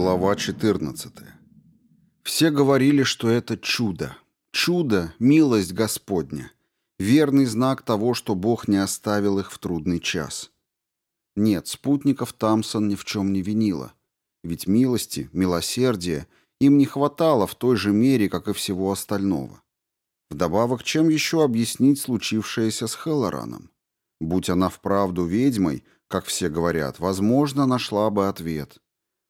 Глава 14. Все говорили, что это чудо. Чудо — милость Господня. Верный знак того, что Бог не оставил их в трудный час. Нет, спутников Тамсон ни в чем не винила. Ведь милости, милосердия им не хватало в той же мере, как и всего остального. Вдобавок, чем еще объяснить случившееся с Хеллораном? Будь она вправду ведьмой, как все говорят, возможно, нашла бы ответ —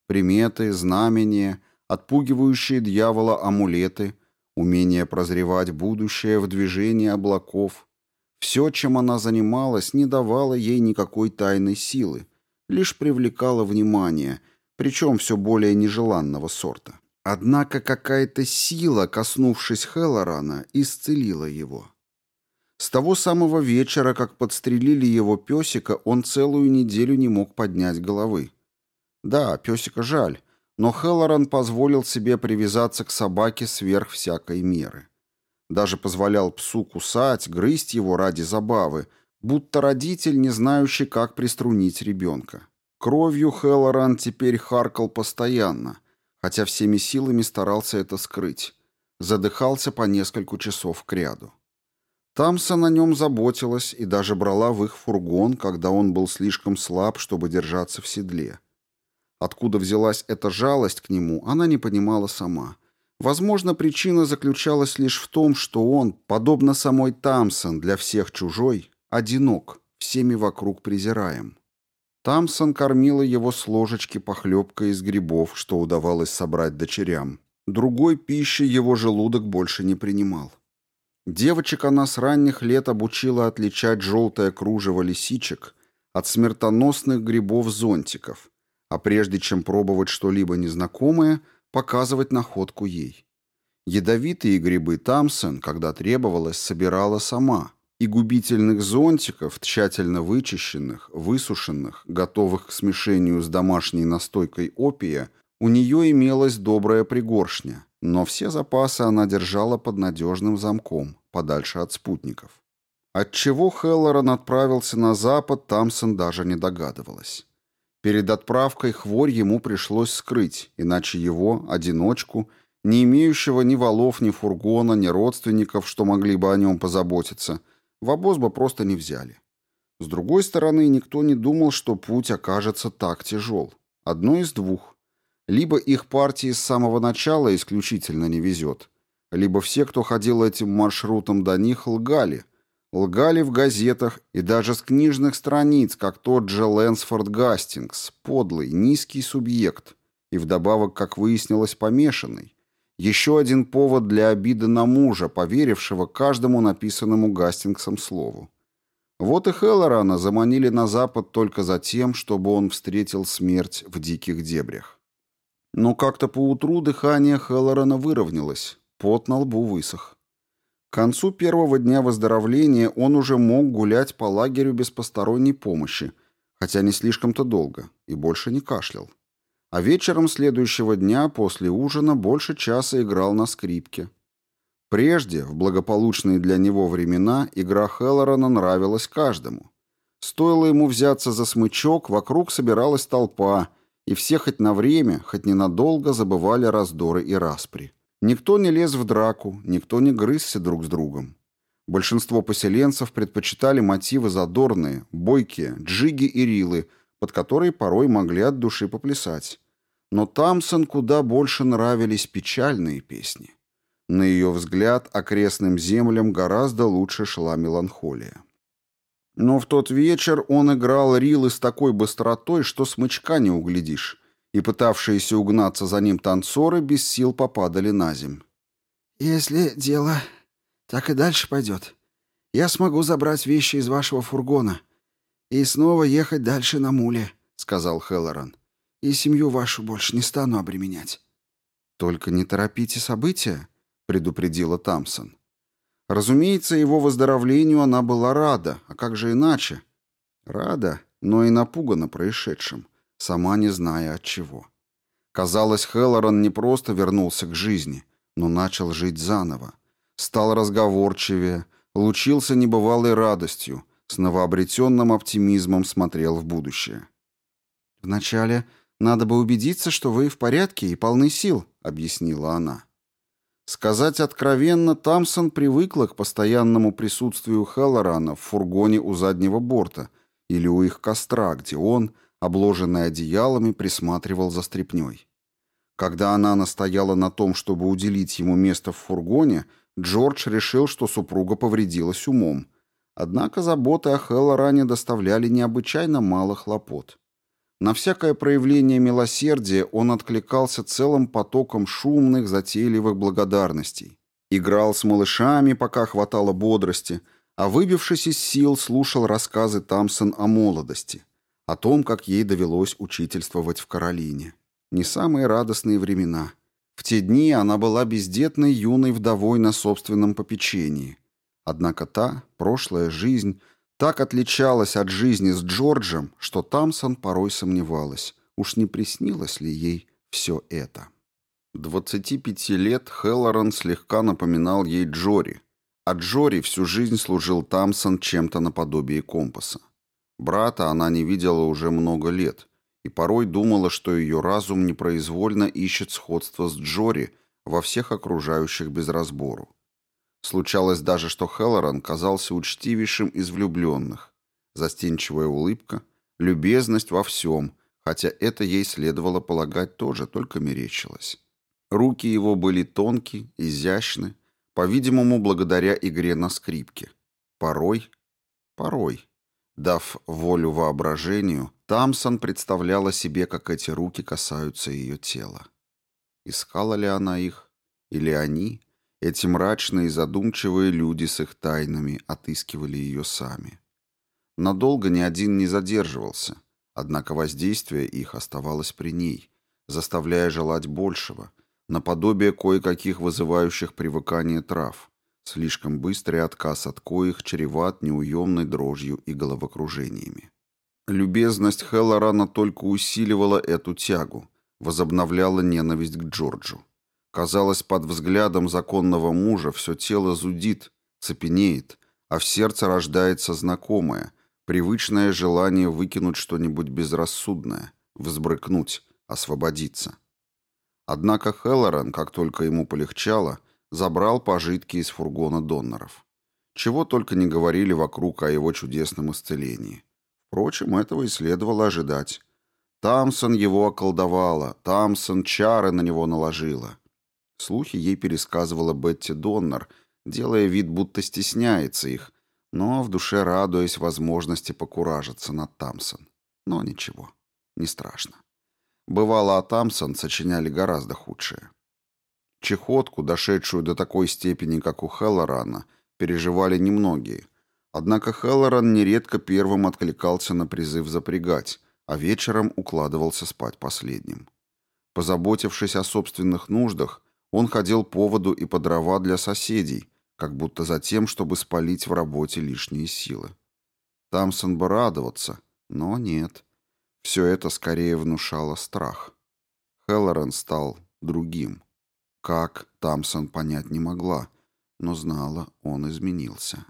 Приметы, знамения, отпугивающие дьявола амулеты, умение прозревать будущее в движении облаков. Все, чем она занималась, не давало ей никакой тайной силы, лишь привлекало внимание, причем все более нежеланного сорта. Однако какая-то сила, коснувшись Хеллорана, исцелила его. С того самого вечера, как подстрелили его песика, он целую неделю не мог поднять головы. Да, песика жаль, но Хеллоран позволил себе привязаться к собаке сверх всякой меры. Даже позволял псу кусать, грызть его ради забавы, будто родитель, не знающий, как приструнить ребенка. Кровью Хеллоран теперь харкал постоянно, хотя всеми силами старался это скрыть. Задыхался по несколько часов кряду. Тамса на нем заботилась и даже брала в их фургон, когда он был слишком слаб, чтобы держаться в седле. Откуда взялась эта жалость к нему, она не понимала сама. Возможно, причина заключалась лишь в том, что он, подобно самой Тамсон, для всех чужой, одинок, всеми вокруг презираем. Тамсон кормила его с ложечки похлебкой из грибов, что удавалось собрать дочерям. Другой пищи его желудок больше не принимал. Девочек она с ранних лет обучила отличать желтое кружево лисичек от смертоносных грибов-зонтиков, а прежде чем пробовать что-либо незнакомое, показывать находку ей. Ядовитые грибы Тамсон, когда требовалось, собирала сама, и губительных зонтиков, тщательно вычищенных, высушенных, готовых к смешению с домашней настойкой опия, у нее имелась добрая пригоршня, но все запасы она держала под надежным замком, подальше от спутников. Отчего Хеллоран отправился на запад, Тамсон даже не догадывалась. Перед отправкой хворь ему пришлось скрыть, иначе его, одиночку, не имеющего ни валов, ни фургона, ни родственников, что могли бы о нем позаботиться, в обоз бы просто не взяли. С другой стороны, никто не думал, что путь окажется так тяжел. Одно из двух. Либо их партии с самого начала исключительно не везет, либо все, кто ходил этим маршрутом до них, лгали, Лгали в газетах и даже с книжных страниц, как тот же Лэнсфорд Гастингс, подлый, низкий субъект, и вдобавок, как выяснилось, помешанный. Еще один повод для обиды на мужа, поверившего каждому написанному Гастингсом слову. Вот и Хеллорана заманили на запад только за тем, чтобы он встретил смерть в диких дебрях. Но как-то поутру дыхание Хеллорана выровнялось, пот на лбу высох. К концу первого дня выздоровления он уже мог гулять по лагерю без посторонней помощи, хотя не слишком-то долго, и больше не кашлял. А вечером следующего дня после ужина больше часа играл на скрипке. Прежде, в благополучные для него времена, игра Хеллорана нравилась каждому. Стоило ему взяться за смычок, вокруг собиралась толпа, и все хоть на время, хоть ненадолго забывали раздоры и распри. Никто не лез в драку, никто не грызся друг с другом. Большинство поселенцев предпочитали мотивы задорные, бойкие, джиги и рилы, под которые порой могли от души поплясать. Но Тамсон куда больше нравились печальные песни. На ее взгляд, окрестным землям гораздо лучше шла меланхолия. Но в тот вечер он играл рилы с такой быстротой, что смычка не углядишь, и пытавшиеся угнаться за ним танцоры без сил попадали на земь. «Если дело так и дальше пойдет, я смогу забрать вещи из вашего фургона и снова ехать дальше на муле», — сказал Хеллоран. «И семью вашу больше не стану обременять». «Только не торопите события», — предупредила Тамсон. Разумеется, его выздоровлению она была рада, а как же иначе? Рада, но и напугана происшедшим сама не зная от чего. Казалось, Хеллоран не просто вернулся к жизни, но начал жить заново. Стал разговорчивее, лучился небывалой радостью, с новообретенным оптимизмом смотрел в будущее. «Вначале Надо бы убедиться, что вы в порядке и полны сил», — объяснила она. Сказать откровенно, Тамсон привыкла к постоянному присутствию Хеллорана в фургоне у заднего борта или у их костра, где он, обложенный одеялами, присматривал за стряпнёй. Когда она настояла на том, чтобы уделить ему место в фургоне, Джордж решил, что супруга повредилась умом. Однако заботы о Хеллоране доставляли необычайно мало хлопот. На всякое проявление милосердия он откликался целым потоком шумных, затейливых благодарностей. Играл с малышами, пока хватало бодрости, а выбившись из сил, слушал рассказы Тамсон о молодости, о том, как ей довелось учительствовать в Каролине. Не самые радостные времена. В те дни она была бездетной юной вдовой на собственном попечении. Однако та, прошлая жизнь, так отличалась от жизни с Джорджем, что Тамсон порой сомневалась, уж не приснилось ли ей все это. 25 лет Хеллоран слегка напоминал ей Джори, а Джори всю жизнь служил Тамсон чем-то наподобие компаса. Брата она не видела уже много лет и порой думала, что ее разум непроизвольно ищет сходство с Джори во всех окружающих без разбору. Случалось даже, что Хеллоран казался учтивейшим из влюбленных. Застенчивая улыбка, любезность во всем, хотя это ей следовало полагать тоже, только мерещилось. Руки его были тонкие, изящны, по-видимому, благодаря игре на скрипке. Порой, порой, дав волю воображению, Тамсон представляла себе, как эти руки касаются ее тела. Искала ли она их, или они, эти мрачные и задумчивые люди с их тайнами отыскивали ее сами. Надолго ни один не задерживался, однако воздействие их оставалось при ней, заставляя желать большего, наподобие кое-каких вызывающих привыкание трав, слишком быстрый отказ от коих чреват неуемной дрожью и головокружениями. Любезность Хеллорана только усиливала эту тягу, возобновляла ненависть к Джорджу. Казалось, под взглядом законного мужа все тело зудит, цепенеет, а в сердце рождается знакомое, привычное желание выкинуть что-нибудь безрассудное, взбрыкнуть, освободиться. Однако Хеллоран, как только ему полегчало, забрал пожитки из фургона доноров. Чего только не говорили вокруг о его чудесном исцелении. Впрочем, этого и следовало ожидать. Тамсон его околдовала, Тамсон чары на него наложила. Слухи ей пересказывала Бетти Доннер, делая вид, будто стесняется их, но в душе радуясь возможности покуражиться над Тамсон. Но ничего, не страшно. Бывало, о Тамсон сочиняли гораздо худшее. Чехотку, дошедшую до такой степени, как у Хеллорана, переживали немногие. Однако Хеллоран нередко первым откликался на призыв запрягать, а вечером укладывался спать последним. Позаботившись о собственных нуждах, он ходил по воду и по дрова для соседей, как будто за тем, чтобы спалить в работе лишние силы. Тамсон бы радоваться, но нет. Все это скорее внушало страх. Хеллорен стал другим. Как, Тамсон понять не могла, но знала, он изменился.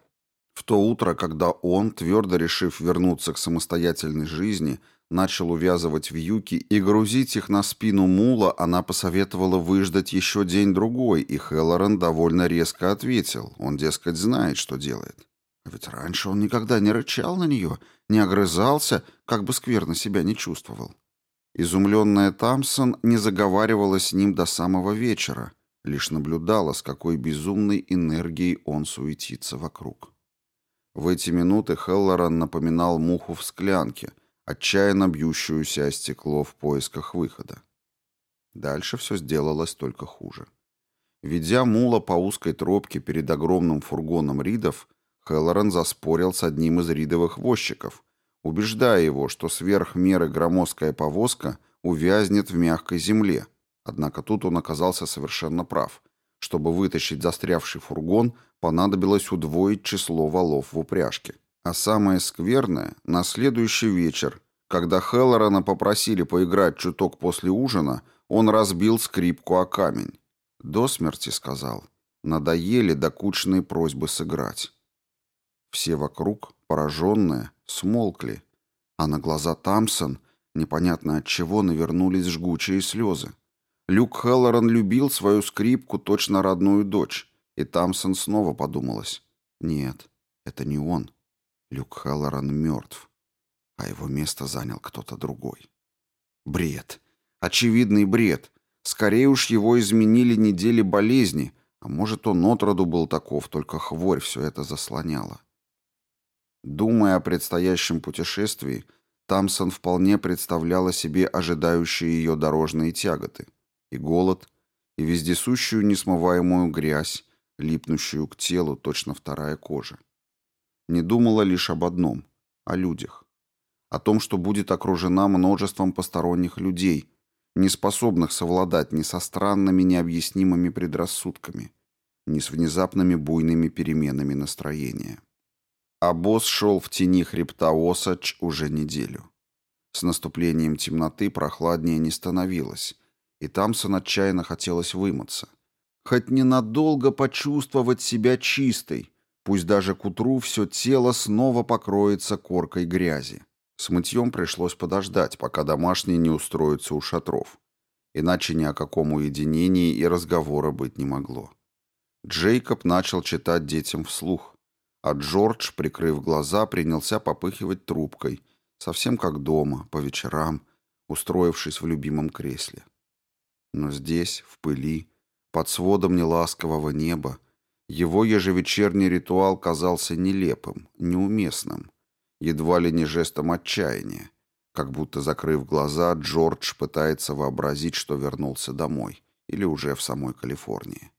В то утро, когда он, твердо решив вернуться к самостоятельной жизни, начал увязывать вьюки и грузить их на спину мула, она посоветовала выждать еще день-другой, и Хеллоран довольно резко ответил. Он, дескать, знает, что делает. А ведь раньше он никогда не рычал на нее, не огрызался, как бы скверно себя не чувствовал. Изумленная Тамсон не заговаривала с ним до самого вечера, лишь наблюдала, с какой безумной энергией он суетится вокруг. В эти минуты Хеллоран напоминал муху в склянке — отчаянно бьющуюся о стекло в поисках выхода. Дальше все сделалось только хуже. Ведя мула по узкой тропке перед огромным фургоном Ридов, Хеллоран заспорил с одним из ридовых возчиков, убеждая его, что сверх меры громоздкая повозка увязнет в мягкой земле. Однако тут он оказался совершенно прав. Чтобы вытащить застрявший фургон, понадобилось удвоить число валов в упряжке. А самое скверное, на следующий вечер, когда Хеллорана попросили поиграть чуток после ужина, он разбил скрипку о камень. До смерти сказал. Надоели докучные просьбы сыграть. Все вокруг, пораженные, смолкли, а на глаза Тамсон Непонятно от чего навернулись жгучие слезы. Люк Хеллоран любил свою скрипку, точно родную дочь, и Тамсон снова подумалось. Нет, это не он. Люк Хеллоран мертв, а его место занял кто-то другой. Бред. Очевидный бред. Скорее уж его изменили недели болезни, а может, он отроду был таков, только хворь все это заслоняла. Думая о предстоящем путешествии, Тамсон вполне представляла себе ожидающие ее дорожные тяготы. И голод, и вездесущую несмываемую грязь, липнущую к телу точно вторая кожа. Не думала лишь об одном — о людях. О том, что будет окружена множеством посторонних людей, не способных совладать ни со странными необъяснимыми предрассудками, ни с внезапными буйными переменами настроения. А босс шел в тени хребта Осач уже неделю. С наступлением темноты прохладнее не становилось, и Тамсон отчаянно хотелось вымыться. Хоть ненадолго почувствовать себя чистой, пусть даже к утру все тело снова покроется коркой грязи. С мытьем пришлось подождать, пока домашние не устроятся у шатров. Иначе ни о каком уединении и разговора быть не могло. Джейкоб начал читать детям вслух, а Джордж, прикрыв глаза, принялся попыхивать трубкой, совсем как дома, по вечерам, устроившись в любимом кресле. Но здесь, в пыли, под сводом неласкового неба, его ежевечерний ритуал казался нелепым, неуместным, едва ли не жестом отчаяния, как будто, закрыв глаза, Джордж пытается вообразить, что вернулся домой или уже в самой Калифорнии.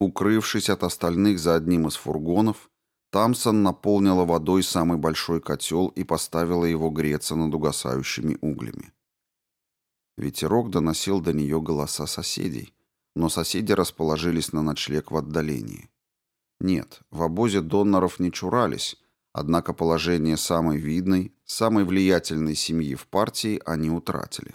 Укрывшись от остальных за одним из фургонов, Тамсон наполнила водой самый большой котел и поставила его греться над угасающими углями. Ветерок доносил до нее голоса соседей, но соседи расположились на ночлег в отдалении. Нет, в обозе доноров не чурались, однако положение самой видной, самой влиятельной семьи в партии они утратили.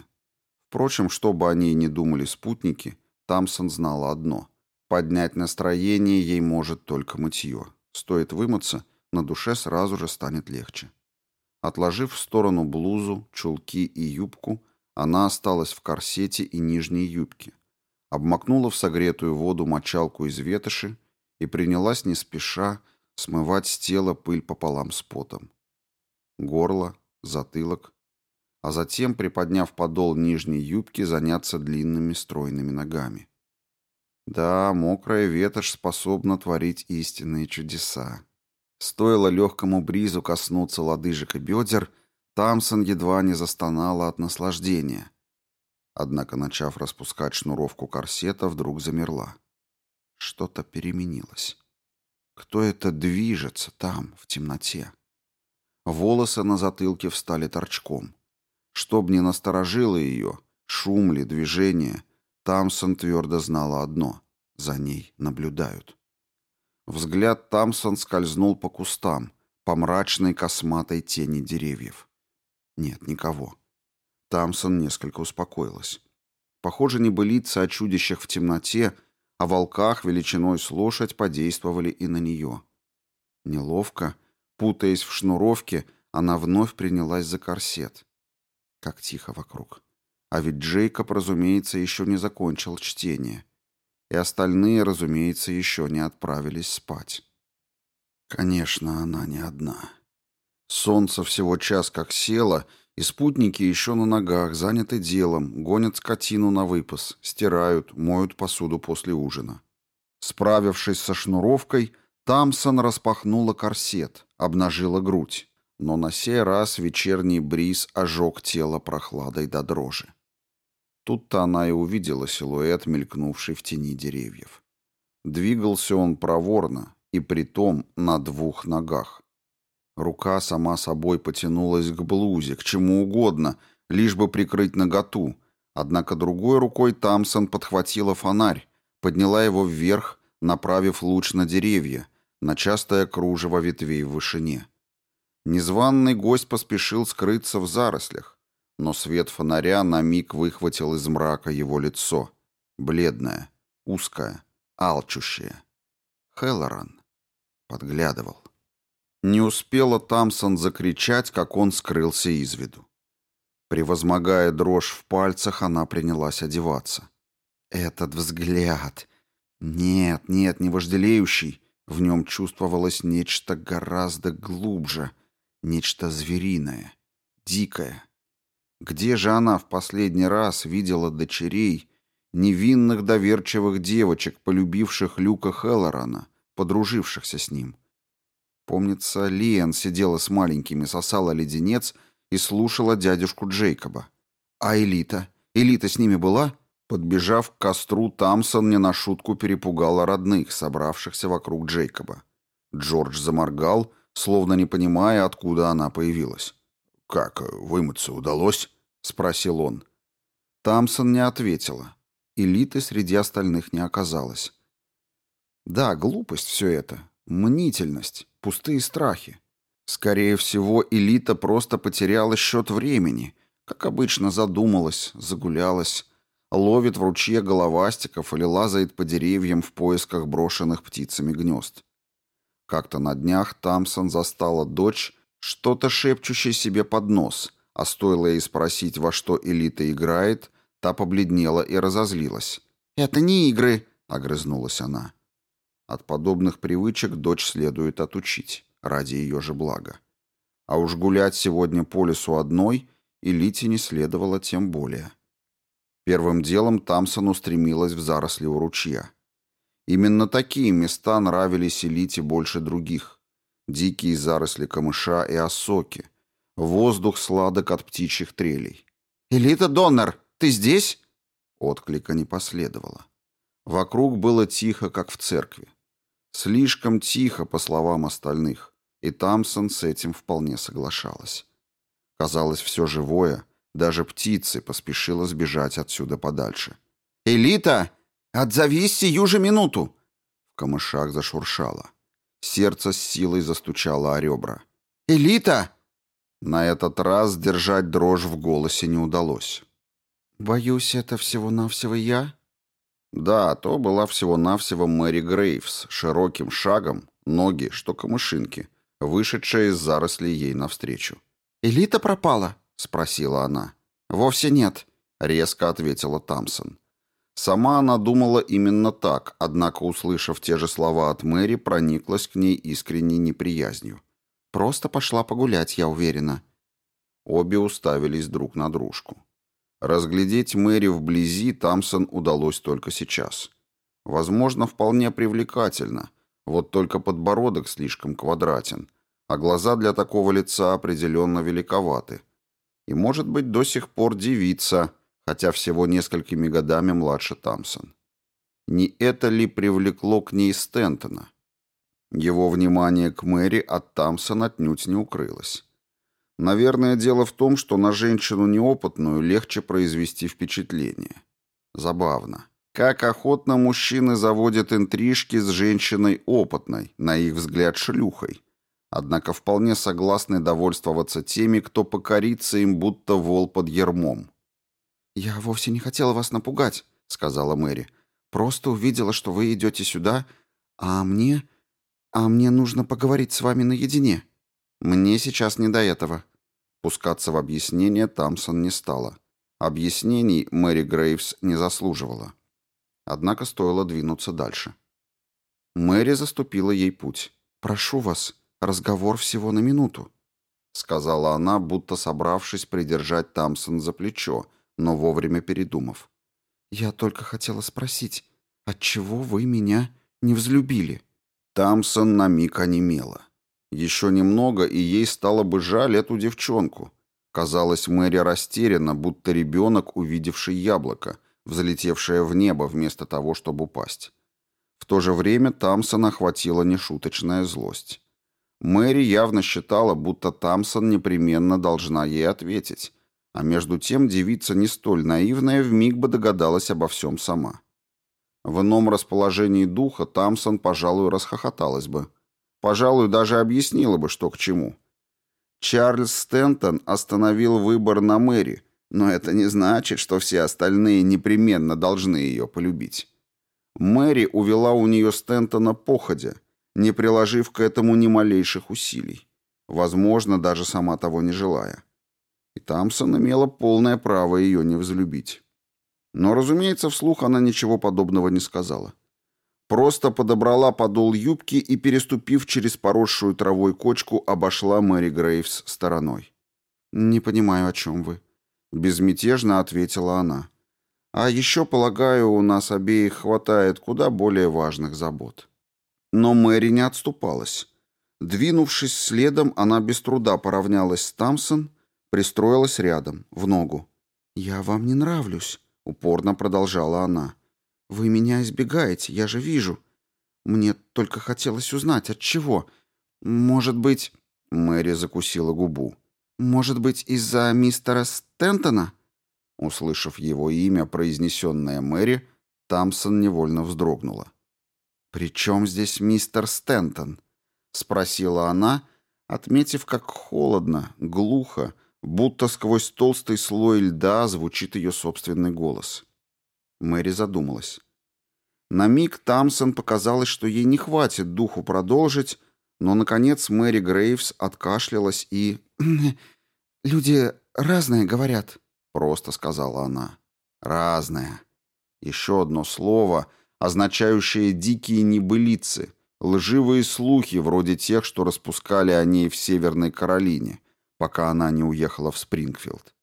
Впрочем, что бы они ни думали спутники, Тамсон знала одно – поднять настроение ей может только мытье. Стоит вымыться, на душе сразу же станет легче. Отложив в сторону блузу, чулки и юбку, она осталась в корсете и нижней юбке, обмакнула в согретую воду мочалку из ветоши и принялась не спеша смывать с тела пыль пополам с потом. Горло, затылок, а затем, приподняв подол нижней юбки, заняться длинными стройными ногами. Да, мокрая ветошь способна творить истинные чудеса. Стоило легкому бризу коснуться лодыжек и бедер, Тамсон едва не застонала от наслаждения. Однако, начав распускать шнуровку корсета, вдруг замерла. Что-то переменилось. Кто это движется там, в темноте? Волосы на затылке встали торчком. Чтоб не насторожило ее, шум ли, движение, Тамсон твердо знала одно — за ней наблюдают. Взгляд Тамсон скользнул по кустам, по мрачной косматой тени деревьев. Нет, никого. Тамсон несколько успокоилась. Похоже, небылицы о чудищах в темноте — о волках величиной с лошадь подействовали и на нее. Неловко, путаясь в шнуровке, она вновь принялась за корсет. Как тихо вокруг. А ведь Джейкоб, разумеется, еще не закончил чтение. И остальные, разумеется, еще не отправились спать. Конечно, она не одна. Солнце всего час как село, и спутники еще на ногах, заняты делом, гонят скотину на выпас, стирают, моют посуду после ужина. Справившись со шнуровкой, Тамсон распахнула корсет, обнажила грудь, но на сей раз вечерний бриз ожег тело прохладой до дрожи. Тут-то она и увидела силуэт, мелькнувший в тени деревьев. Двигался он проворно, и притом на двух ногах. Рука сама собой потянулась к блузе, к чему угодно, лишь бы прикрыть наготу. Однако другой рукой Тамсон подхватила фонарь, подняла его вверх, направив луч на деревья, на частое кружево ветвей в вышине. Незваный гость поспешил скрыться в зарослях, но свет фонаря на миг выхватил из мрака его лицо. Бледное, узкое, алчущее. Хеллоран подглядывал. Не успела Тамсон закричать, как он скрылся из виду. Превозмогая дрожь в пальцах, она принялась одеваться. Этот взгляд... Нет, нет, не вожделеющий. В нем чувствовалось нечто гораздо глубже, нечто звериное, дикое. Где же она в последний раз видела дочерей, невинных доверчивых девочек, полюбивших Люка Хеллорана, подружившихся с ним? Помнится, Лиэн сидела с маленькими, сосала леденец и слушала дядюшку Джейкоба. А Элита? Элита с ними была? Подбежав к костру, Тамсон не на шутку перепугала родных, собравшихся вокруг Джейкоба. Джордж заморгал, словно не понимая, откуда она появилась. «Как, вымыться удалось?» — спросил он. Тамсон не ответила. Элиты среди остальных не оказалось. Да, глупость все это, мнительность, пустые страхи. Скорее всего, элита просто потеряла счет времени, как обычно задумалась, загулялась, ловит в ручье головастиков или лазает по деревьям в поисках брошенных птицами гнезд. Как-то на днях Тамсон застала дочь, что-то шепчущей себе под нос, а стоило ей спросить, во что элита играет, та побледнела и разозлилась. «Это не игры!» — огрызнулась она. От подобных привычек дочь следует отучить, ради ее же блага. А уж гулять сегодня по лесу одной элите не следовало тем более. Первым делом Тамсон устремилась в заросли у ручья. Именно такие места нравились элите больше других. Дикие заросли камыша и осоки. Воздух сладок от птичьих трелей. «Элита Доннер, ты здесь?» Отклика не последовало. Вокруг было тихо, как в церкви. Слишком тихо, по словам остальных, и Тамсон с этим вполне соглашалась. Казалось, все живое — даже птицы поспешила сбежать отсюда подальше. «Элита! Отзовись сию же минуту!» В камышах зашуршало. Сердце с силой застучало о ребра. «Элита!» На этот раз держать дрожь в голосе не удалось. «Боюсь, это всего-навсего я?» Да, то была всего-навсего Мэри Грейвс, широким шагом, ноги, что камышинки, вышедшая из зарослей ей навстречу. «Элита пропала?» — спросила она. «Вовсе нет», — резко ответила Тамсон. Сама она думала именно так, однако, услышав те же слова от Мэри, прониклась к ней искренней неприязнью. «Просто пошла погулять, я уверена». Обе уставились друг на дружку. Разглядеть Мэри вблизи Тамсон удалось только сейчас. Возможно, вполне привлекательно, вот только подбородок слишком квадратен, а глаза для такого лица определенно великоваты и, может быть, до сих пор девица, хотя всего несколькими годами младше Тамсон. Не это ли привлекло к ней Стентона? Его внимание к Мэри от Тамсон отнюдь не укрылось. Наверное, дело в том, что на женщину неопытную легче произвести впечатление. Забавно. Как охотно мужчины заводят интрижки с женщиной опытной, на их взгляд шлюхой однако вполне согласны довольствоваться теми, кто покорится им, будто вол под ермом. «Я вовсе не хотела вас напугать», — сказала Мэри. «Просто увидела, что вы идете сюда, а мне... а мне нужно поговорить с вами наедине. Мне сейчас не до этого». Пускаться в объяснение Тамсон не стала. Объяснений Мэри Грейвс не заслуживала. Однако стоило двинуться дальше. Мэри заступила ей путь. «Прошу вас», Разговор всего на минуту», — сказала она, будто собравшись придержать Тамсон за плечо, но вовремя передумав. «Я только хотела спросить, отчего вы меня не взлюбили?» Тамсон на миг онемела. Еще немного, и ей стало бы жаль эту девчонку. Казалось, Мэри растеряна, будто ребенок, увидевший яблоко, взлетевшее в небо вместо того, чтобы упасть. В то же время Тамсон охватила нешуточная злость. Мэри явно считала, будто Тамсон непременно должна ей ответить, а между тем девица не столь наивная вмиг бы догадалась обо всем сама. В ином расположении духа Тамсон, пожалуй, расхохоталась бы. Пожалуй, даже объяснила бы, что к чему. Чарльз Стентон остановил выбор на Мэри, но это не значит, что все остальные непременно должны ее полюбить. Мэри увела у нее Стентона походя – не приложив к этому ни малейших усилий, возможно, даже сама того не желая. Тамсон имела полное право ее не взлюбить. Но, разумеется, вслух она ничего подобного не сказала. Просто подобрала подол юбки и, переступив через поросшую травой кочку, обошла Мэри Грейвс стороной. «Не понимаю, о чем вы», — безмятежно ответила она. «А еще, полагаю, у нас обеих хватает куда более важных забот». Но Мэри не отступалась. Двинувшись следом, она без труда поравнялась с Тамсон, пристроилась рядом, в ногу. «Я вам не нравлюсь», — упорно продолжала она. «Вы меня избегаете, я же вижу. Мне только хотелось узнать, от чего. Может быть...» Мэри закусила губу. «Может быть, из-за мистера Стентона?» Услышав его имя, произнесенное Мэри, Тамсон невольно вздрогнула. «При чем здесь мистер Стентон?» — спросила она, отметив, как холодно, глухо, будто сквозь толстый слой льда звучит ее собственный голос. Мэри задумалась. На миг Тамсон показалось, что ей не хватит духу продолжить, но, наконец, Мэри Грейвс откашлялась и... «Люди разные говорят», — просто сказала она. «Разное». Еще одно слово, означающее дикие небылицы, лживые слухи, вроде тех, что распускали о ней в Северной Каролине, пока она не уехала в Спрингфилд.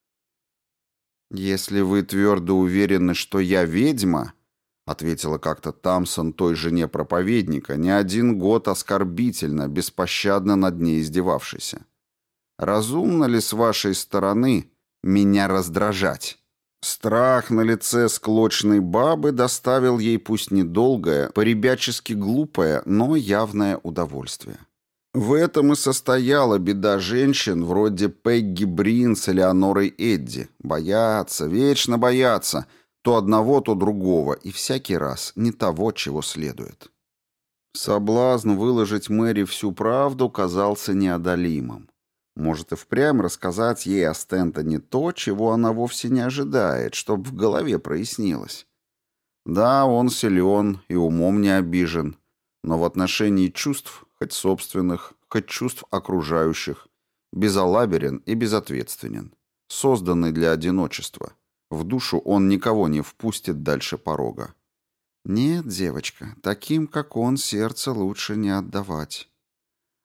«Если вы твердо уверены, что я ведьма», — ответила как-то Тамсон той жене проповедника, не один год оскорбительно, беспощадно над ней издевавшийся. «Разумно ли с вашей стороны меня раздражать?» Страх на лице склочной бабы доставил ей пусть недолгое, поребячески глупое, но явное удовольствие. В этом и состояла беда женщин вроде Пегги Брин с Элеонорой Эдди. Боятся, вечно боятся, то одного, то другого, и всякий раз не того, чего следует. Соблазн выложить Мэри всю правду казался неодолимым. Может и впрямь рассказать ей о Стентоне то, чего она вовсе не ожидает, чтобы в голове прояснилось. Да, он силен и умом не обижен, но в отношении чувств, хоть собственных, хоть чувств окружающих, безалаберен и безответственен, созданный для одиночества. В душу он никого не впустит дальше порога. Нет, девочка, таким, как он, сердце лучше не отдавать.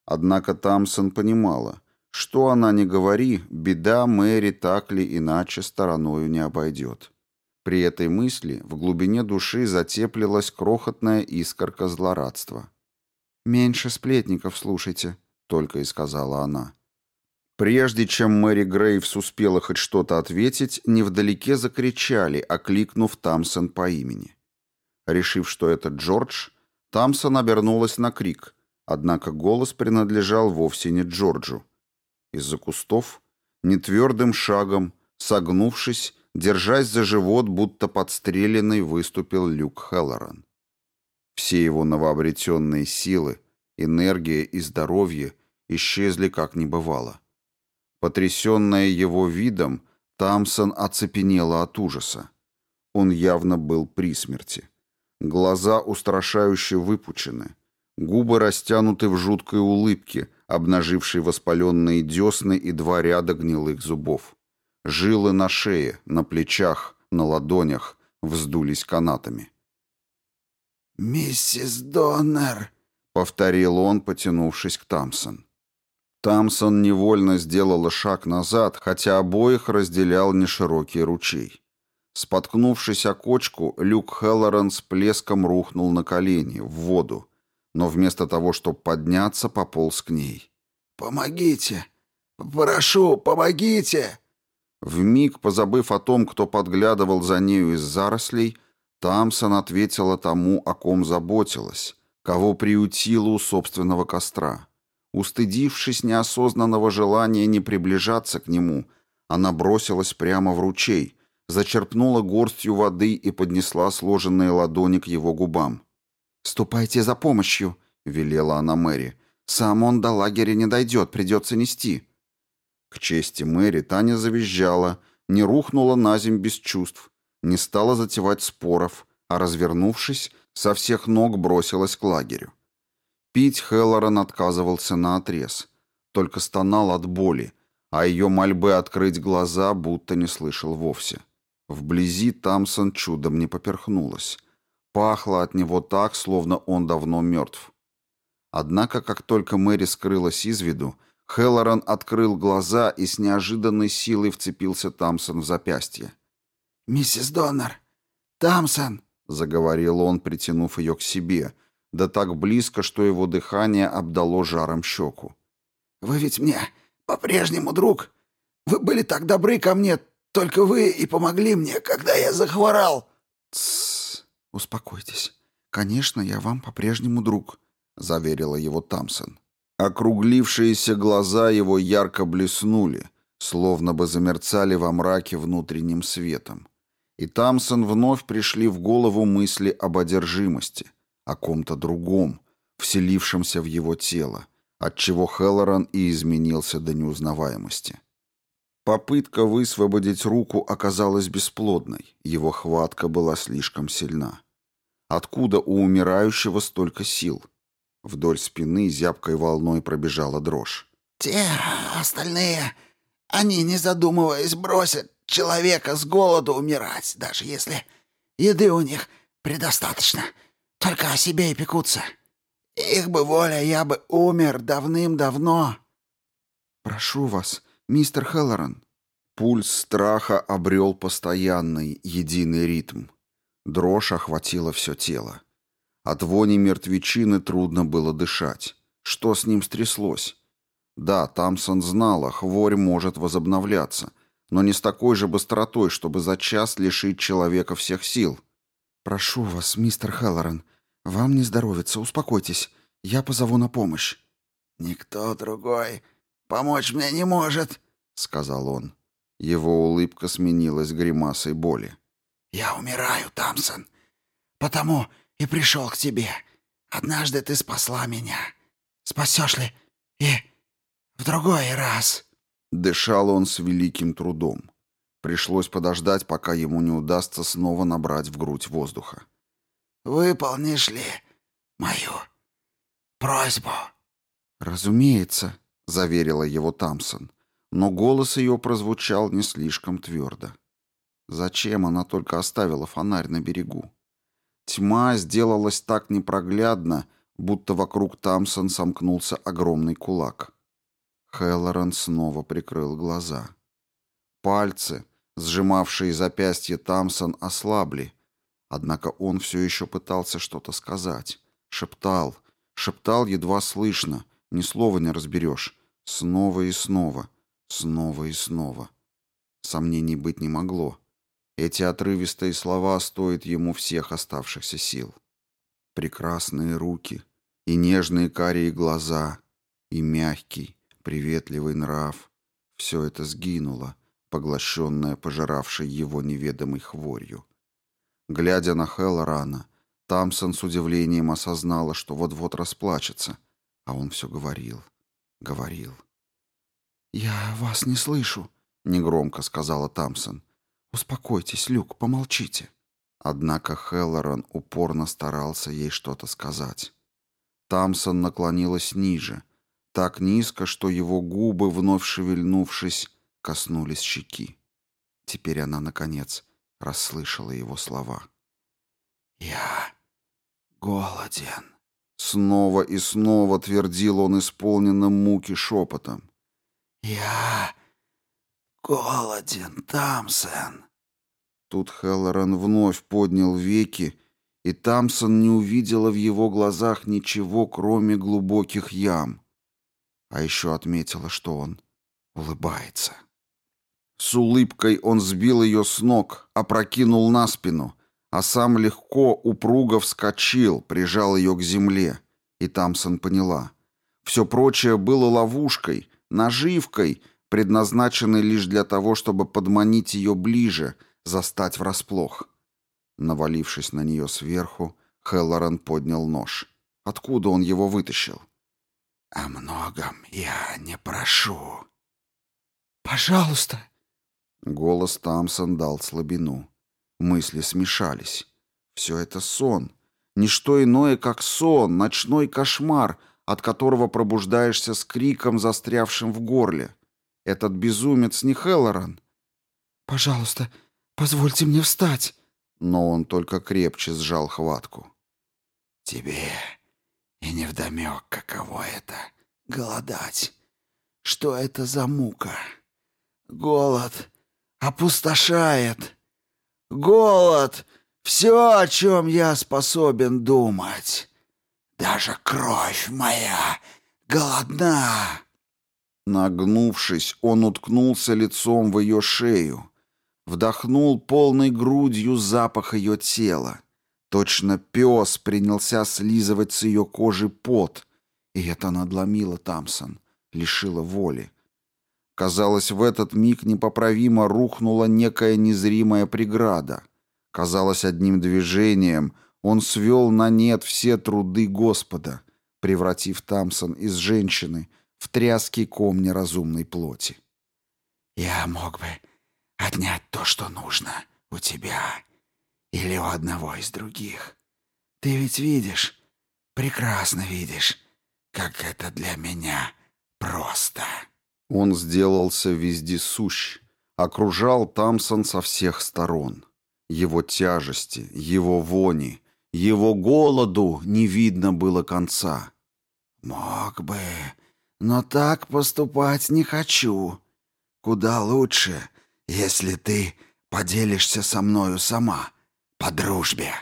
Однако Тамсон понимала — что она не говори, беда Мэри так ли иначе стороною не обойдет. При этой мысли в глубине души затеплилась крохотная искорка злорадства. «Меньше сплетников слушайте», — только и сказала она. Прежде чем Мэри Грейвс успела хоть что-то ответить, невдалеке закричали, окликнув Тамсон по имени. Решив, что это Джордж, Тамсон обернулась на крик, однако голос принадлежал вовсе не Джорджу. Из-за кустов, нетвердым шагом, согнувшись, держась за живот, будто подстреленный, выступил Люк Хеллоран. Все его новообретенные силы, энергия и здоровье исчезли как не бывало. Потрясенная его видом, Тамсон оцепенела от ужаса. Он явно был при смерти. Глаза устрашающе выпучены, губы растянуты в жуткой улыбке, обнаживший воспаленные десны и два ряда гнилых зубов. Жилы на шее, на плечах, на ладонях вздулись канатами. «Миссис Доннер», — повторил он, потянувшись к Тамсон. Тамсон невольно сделала шаг назад, хотя обоих разделял неширокий ручей. Споткнувшись о кочку, Люк Хеллоран с плеском рухнул на колени, в воду, но вместо того, чтобы подняться, пополз к ней. «Помогите! Прошу, помогите!» Вмиг, позабыв о том, кто подглядывал за нею из зарослей, Тамсон ответила тому, о ком заботилась, кого приютила у собственного костра. Устыдившись неосознанного желания не приближаться к нему, она бросилась прямо в ручей, зачерпнула горстью воды и поднесла сложенные ладони к его губам. «Ступайте за помощью», — велела она Мэри. «Сам он до лагеря не дойдет, придется нести». К чести Мэри Таня завизжала, не рухнула на земь без чувств, не стала затевать споров, а, развернувшись, со всех ног бросилась к лагерю. Пить Хеллоран отказывался на отрез, только стонал от боли, а ее мольбы открыть глаза будто не слышал вовсе. Вблизи Тамсон чудом не поперхнулась. Пахло от него так, словно он давно мертв. Однако, как только Мэри скрылась из виду, Хеллоран открыл глаза и с неожиданной силой вцепился Тамсон в запястье. «Миссис Доннер! Тамсон!» — заговорил он, притянув ее к себе, да так близко, что его дыхание обдало жаром щеку. «Вы ведь мне по-прежнему друг? Вы были так добры ко мне, только вы и помогли мне, когда я захворал!» «Тссс, успокойтесь. Конечно, я вам по-прежнему друг», — заверила его Тамсон. Округлившиеся глаза его ярко блеснули, словно бы замерцали во мраке внутренним светом. И Тамсон вновь пришли в голову мысли об одержимости, о ком-то другом, вселившемся в его тело, отчего Хеллоран и изменился до неузнаваемости. Попытка высвободить руку оказалась бесплодной, его хватка была слишком сильна. Откуда у умирающего столько сил? Вдоль спины зябкой волной пробежала дрожь. «Те остальные, они, не задумываясь, бросят человека с голоду умирать, даже если еды у них предостаточно. Только о себе и пекутся. Их бы воля, я бы умер давным-давно». «Прошу вас, мистер Хеллоран». Пульс страха обрел постоянный, единый ритм. Дрожь охватила все тело. От вони мертвечины трудно было дышать. Что с ним стряслось? Да, Тамсон знала, хворь может возобновляться, но не с такой же быстротой, чтобы за час лишить человека всех сил. «Прошу вас, мистер Хеллоран, вам не здоровится, успокойтесь. Я позову на помощь». «Никто другой помочь мне не может», — сказал он. Его улыбка сменилась гримасой боли. «Я умираю, Тамсон, потому и пришел к тебе. Однажды ты спасла меня. Спасешь ли и в другой раз?» Дышал он с великим трудом. Пришлось подождать, пока ему не удастся снова набрать в грудь воздуха. «Выполнишь ли мою просьбу?» «Разумеется», — заверила его Тамсон, но голос ее прозвучал не слишком твердо. Зачем она только оставила фонарь на берегу? Тьма сделалась так непроглядна, будто вокруг Тамсон сомкнулся огромный кулак. Хеллоран снова прикрыл глаза. Пальцы, сжимавшие запястье Тамсон, ослабли, однако он все еще пытался что-то сказать. Шептал, шептал едва слышно, ни слова не разберешь. Снова и снова, снова и снова. Сомнений быть не могло. Эти отрывистые слова стоят ему всех оставшихся сил. Прекрасные руки, и нежные карие глаза, и мягкий, приветливый нрав. Все это сгинуло, поглощенное пожиравшей его неведомой хворью. Глядя на Хеллорана, Тамсон с удивлением осознала, что вот-вот расплачется, а он все говорил, говорил. «Я вас не слышу», — негромко сказала Тамсон. «Успокойтесь, Люк, помолчите». Однако Хеллоран упорно старался ей что-то сказать. Тамсон наклонилась ниже, так низко, что его губы, вновь шевельнувшись, коснулись щеки. Теперь она, наконец, расслышала его слова. «Я голоден», — снова и снова твердил он исполненным муки шепотом. «Я «Голоден, Тамсон!» Тут Хеллоран вновь поднял веки, и Тамсон не увидела в его глазах ничего, кроме глубоких ям. А еще отметила, что он улыбается. С улыбкой он сбил ее с ног, опрокинул на спину, а сам легко, упруго вскочил, прижал ее к земле. И Тамсон поняла. Все прочее было ловушкой, наживкой, предназначенный лишь для того, чтобы подманить ее ближе, застать врасплох. Навалившись на нее сверху, Хеллоран поднял нож. Откуда он его вытащил? «О многом я не прошу». «Пожалуйста». Голос Тамсон дал слабину. Мысли смешались. Все это сон. Ничто иное, как сон, ночной кошмар, от которого пробуждаешься с криком, застрявшим в горле. Этот безумец не Хеллоран. «Пожалуйста, позвольте мне встать!» Но он только крепче сжал хватку. «Тебе и невдомек, каково это — голодать. Что это за мука? Голод опустошает. Голод — все, о чем я способен думать. Даже кровь моя голодна». Нагнувшись, он уткнулся лицом в ее шею, вдохнул полной грудью запах ее тела. Точно пес принялся слизывать с ее кожи пот, и это надломило Тамсон, лишило воли. Казалось, в этот миг непоправимо рухнула некая незримая преграда. Казалось, одним движением он свел на нет все труды Господа, превратив Тамсон из женщины в тряский ком неразумной плоти. «Я мог бы отнять то, что нужно у тебя или у одного из других. Ты ведь видишь, прекрасно видишь, как это для меня просто». Он сделался вездесущ, окружал Тамсон со всех сторон. Его тяжести, его вони, его голоду не видно было конца. «Мог бы, но так поступать не хочу. Куда лучше, если ты поделишься со мною сама, по дружбе».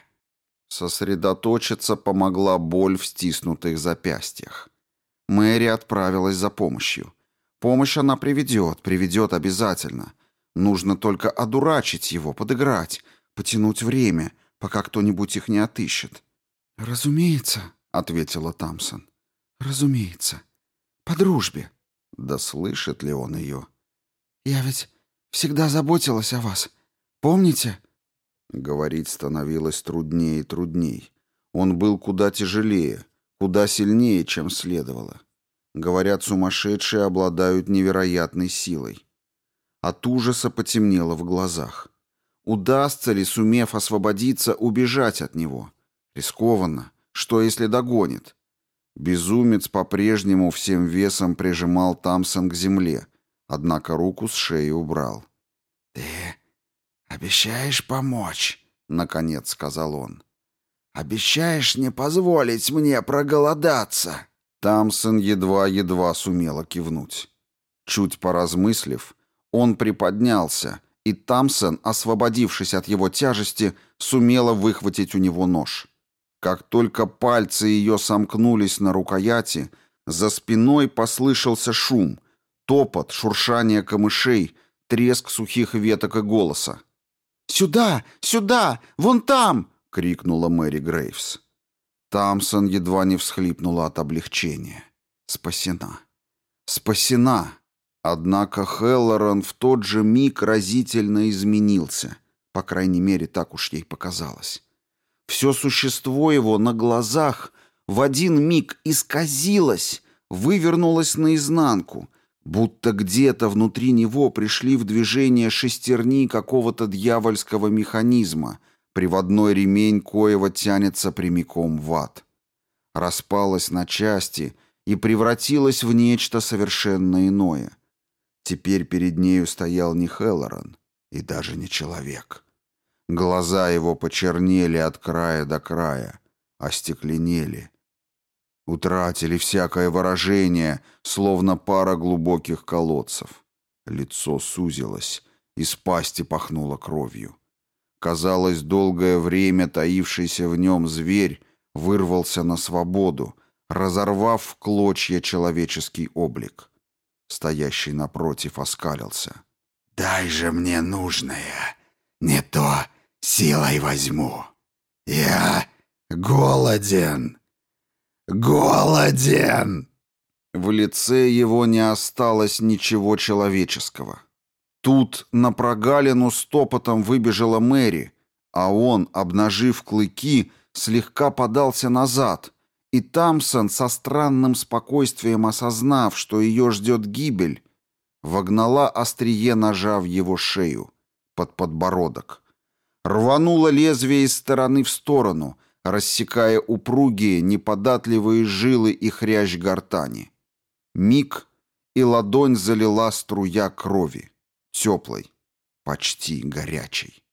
Сосредоточиться помогла боль в стиснутых запястьях. Мэри отправилась за помощью. Помощь она приведет, приведет обязательно. Нужно только одурачить его, подыграть, потянуть время, пока кто-нибудь их не отыщет. «Разумеется», — ответила Тамсон. «Разумеется. По дружбе». Да слышит ли он ее? «Я ведь всегда заботилась о вас. Помните?» Говорить становилось труднее и трудней. Он был куда тяжелее, куда сильнее, чем следовало. Говорят, сумасшедшие обладают невероятной силой. От ужаса потемнело в глазах. Удастся ли, сумев освободиться, убежать от него? Рискованно. Что, если догонит? Безумец по-прежнему всем весом прижимал Тамсон к земле, однако руку с шеи убрал. «Ты обещаешь помочь?» — наконец сказал он. «Обещаешь не позволить мне проголодаться?» Тамсон едва-едва сумела кивнуть. Чуть поразмыслив, он приподнялся, и Тамсон, освободившись от его тяжести, сумела выхватить у него нож. Как только пальцы ее сомкнулись на рукояти, за спиной послышался шум, топот, шуршание камышей, треск сухих веток и голоса. «Сюда! Сюда! Вон там!» — крикнула Мэри Грейвс. Тамсон едва не всхлипнула от облегчения. Спасена. Спасена. Однако Хеллоран в тот же миг разительно изменился. По крайней мере, так уж ей показалось. Все существо его на глазах в один миг исказилось, вывернулось наизнанку, будто где-то внутри него пришли в движение шестерни какого-то дьявольского механизма, приводной ремень коего тянется прямиком в ад. Распалась на части и превратилась в нечто совершенно иное. Теперь перед нею стоял не Хеллоран и даже не человек. Глаза его почернели от края до края, остекленели. Утратили всякое выражение, словно пара глубоких колодцев. Лицо сузилось, из пасти пахнуло кровью. Казалось, долгое время таившийся в нем зверь вырвался на свободу, разорвав в клочья человеческий облик. Стоящий напротив оскалился. «Дай же мне нужное, не то силой возьму. Я голоден, голоден!» В лице его не осталось ничего человеческого. Тут на прогалину стопотом выбежала Мэри, а он, обнажив клыки, слегка подался назад, и Тамсон, со странным спокойствием осознав, что ее ждет гибель, вогнала острие ножа в его шею, под подбородок. Рванула лезвие из стороны в сторону, рассекая упругие, неподатливые жилы и хрящ гортани. Миг, и ладонь залила струя крови, теплой, почти горячей.